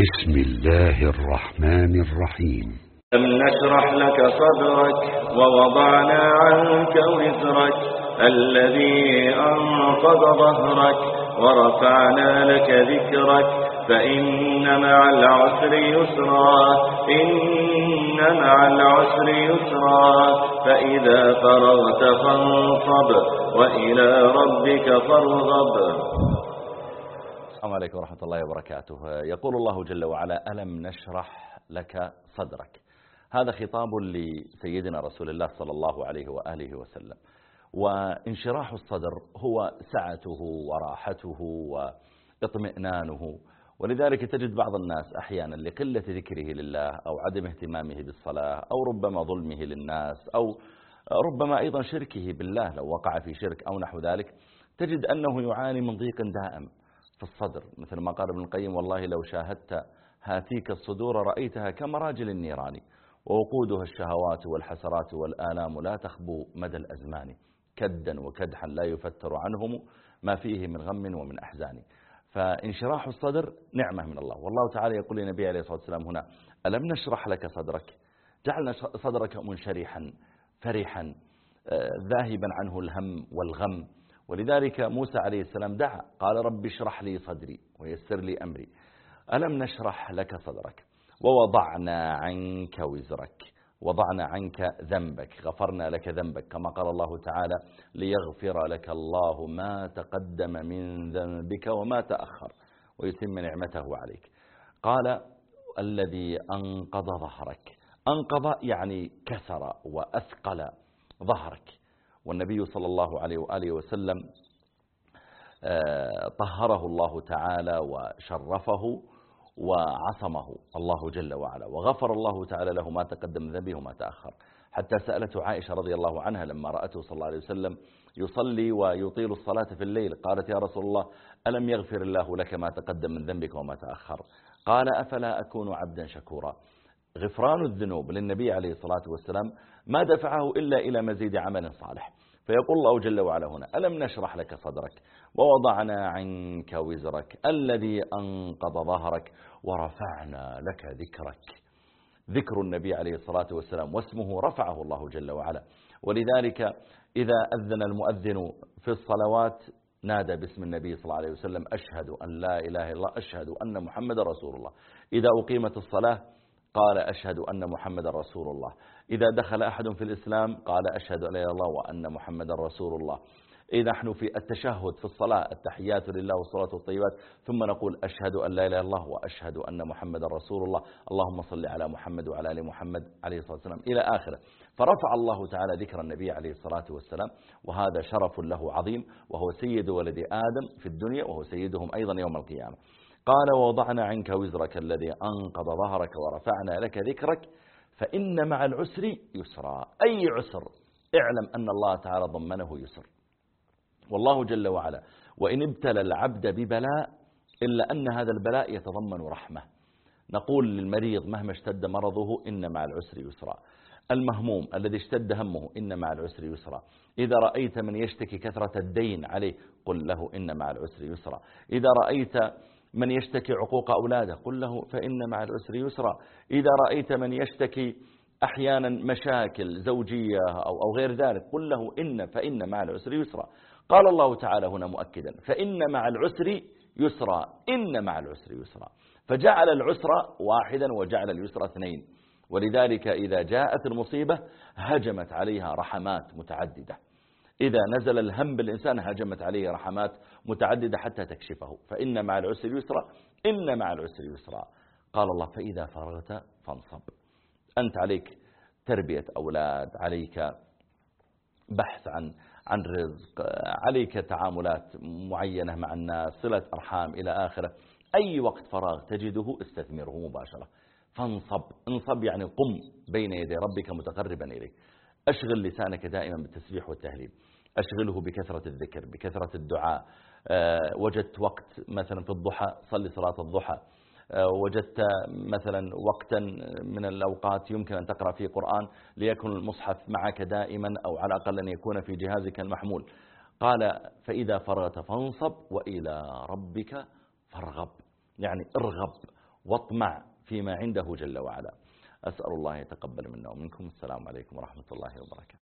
بسم الله الرحمن الرحيم. أم نشرح لك صدرك ووضعنا عنك وزرك الذي أنقض ظهرك ورفعنا لك ذكرك فإن مع العسر يسرا إن مع العسر يسرا فإذا فرغت فانصب وإلى ربك فارغب. السلام عليكم ورحمة الله وبركاته. يقول الله جل وعلا ألم نشرح لك صدرك؟ هذا خطاب لسيدنا رسول الله صلى الله عليه وآله وسلم. وانشراح الصدر هو سعته وراحته واطمئنانه. ولذلك تجد بعض الناس أحيانا لقلة ذكره لله أو عدم اهتمامه بالصلاة أو ربما ظلمه للناس أو ربما أيضا شركه بالله لو وقع في شرك أو نحو ذلك تجد أنه يعاني من ضيق دائم. في الصدر مثل ما قال ابن القيم والله لو شاهدت هاتيك الصدور رأيتها كمراجل النيران ووقودها الشهوات والحسرات والآلام لا تخبو مدى الأزمان كدا وكدحا لا يفتر عنهم ما فيه من غم ومن أحزان. فانشراح الصدر نعمة من الله. والله تعالى يقول لنبي عليه الصلاة والسلام هنا ألم نشرح لك صدرك؟ جعلنا صدرك منشرحا فرحا ذاهبا عنه الهم والغم ولذلك موسى عليه السلام دعا قال رب اشرح لي صدري ويسر لي أمري. ألم نشرح لك صدرك؟ ووضعنا عنك وزرك وضعنا عنك ذنبك غفرنا لك ذنبك كما قال الله تعالى ليغفر لك الله ما تقدم من ذنبك وما تأخر ويتم نعمته عليك. قال الذي أنقض ظهرك. أنقض يعني كسر وأثقل ظهرك. والنبي صلى الله عليه وآله وسلم طهره الله تعالى وشرفه وعصمه الله جل وعلا وغفر الله تعالى له ما تقدم من ذنبه وما تأخر. حتى سألته عائشة رضي الله عنها لما رأته صلى الله عليه وسلم يصلي ويطيل الصلاة في الليل قالت يا رسول الله ألم يغفر الله لك ما تقدم من ذنبك وما تأخر؟ قال أفلا أكون عبدا شكورا؟ غفران الذنوب للنبي عليه الصلاة والسلام ما دفعه إلا إلى مزيد عمل صالح. فيقول الله جل وعلا هنا ألم نشرح لك صدرك؟ ووضعنا عنك وزرك الذي أنقض ظهرك ورفعنا لك ذكرك. ذكر النبي عليه الصلاة والسلام واسمه رفعه الله جل وعلا. ولذلك إذا أذن المؤذن في الصلوات نادى باسم النبي صلى الله عليه وسلم أشهد أن لا إله إلا الله أشهد أن محمد رسول الله. إذا أقيمت الصلاة قال أشهد أن محمد رسول الله. إذا دخل أحد في الإسلام قال أشهد أن لا إله إلا الله وأن محمد رسول الله. إذا نحن في التشهد في الصلاة التحيات لله والصلاة والطيبات ثم نقول أشهد أن لا إله إلا الله وأشهد أن محمد رسول الله. اللهم صل على محمد وعلى آل محمد عليه الصلاة والسلام. إلى آخره. فرفع الله تعالى ذكر النبي عليه الصلاة والسلام وهذا شرف له عظيم وهو سيد ولد آدم في الدنيا وهو سيدهم أيضا يوم القيامة. قال ووضعنا عنك وزرك الذي أنقض ظهرك ورفعنا لك ذكرك فإن مع العسر يسرا. أي عسر؟ اعلم أن الله تعالى ضمنه يسر. والله جل وعلا وإن ابتلى العبد ببلاء إلا أن هذا البلاء يتضمن رحمة. نقول للمريض مهما اشتد مرضه إن مع العسر يسرا. المهموم الذي اشتد همه إن مع العسر يسرا. إذا رأيت من يشتكي كثرة الدين عليه قل له إن مع العسر يسرا. إذا رأيت من يشتكي عقوق أولاده. قل له فإن مع العسر يسرا. إذا رأيت من يشتكي أحيانا مشاكل زوجية أو, أو غير ذلك قل له إن فإن مع العسر يسرا. قال الله تعالى هنا مؤكدا فإن مع العسر يسرا. إن مع العسر يسرا. فجعل العسر واحدا وجعل اليسر اثنين. ولذلك إذا جاءت المصيبة هجمت عليها رحمات متعددة. إذا نزل الهم بالإنسان هجمت عليه رحمات متعددة حتى تكشفه. فإن مع العسر يسرا إن مع العسر يسرا. قال الله فإذا فرغت فانصب. أنت عليك تربية أولاد عليك بحث عن عن رزق عليك تعاملات معينة مع الناس صلة أرحام إلى آخرة. أي وقت فراغ تجده استثمره مباشرة. فانصب. انصب يعني قم بين يدي ربك متقربا إليه أشغل لسانك دائما بالتسبيح والتهليل. أشغله بكثرة الذكر بكثرة الدعاء. وجدت وقت مثلا في الضحى صلي صلاة الضحى. وجدت مثلا وقتا من الأوقات يمكن أن تقرأ فيه قرآن ليكن المصحف معك دائما أو على الأقل أن يكون في جهازك المحمول. قال فإذا فرغت فانصب وإلى ربك فارغب. يعني ارغب واطمع فيما عنده جل وعلا. أسأل الله يتقبل منا. ومنكم السلام عليكم ورحمة الله وبركاته.